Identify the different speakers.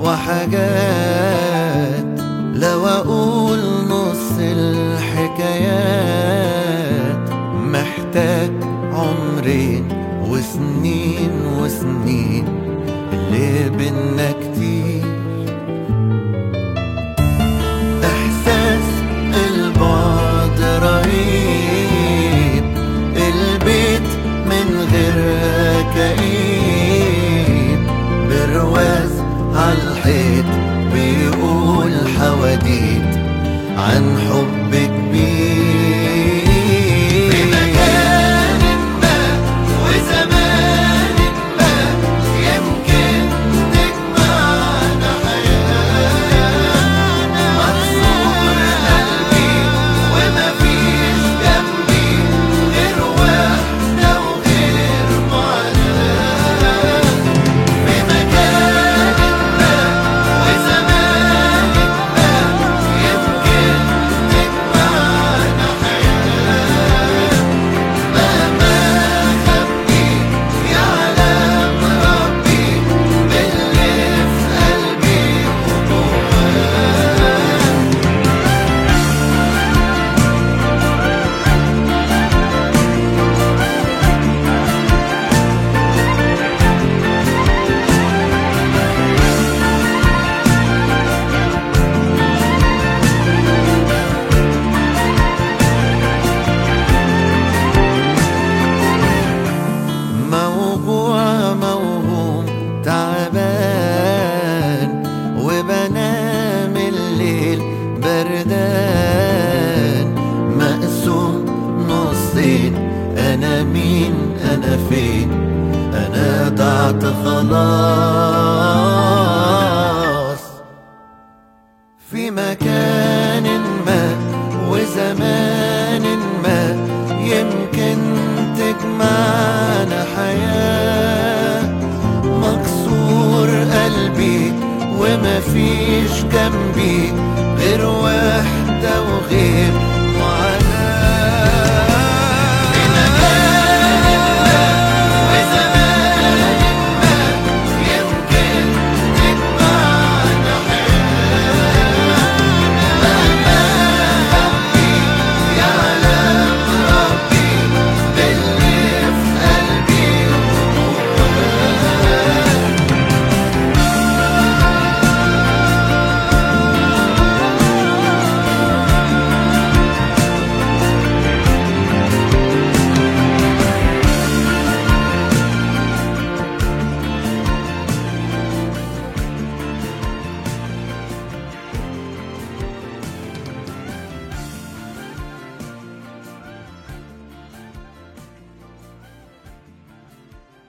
Speaker 1: حاجات وحاجات. لو أقول نص الحكايات محتاج عمرين وسنين وسنين. اللي بينا كتير. إحساس البعد رهيب. البيت من غير كئيب. برواز عالحيط بيقول حواديت عن حب كبير مين أنا فين أنا ضعت خلاص. في مكان ما وزمان ما يمكن تجمعنا حياة. مكسور قلبي ومفيش جنبي.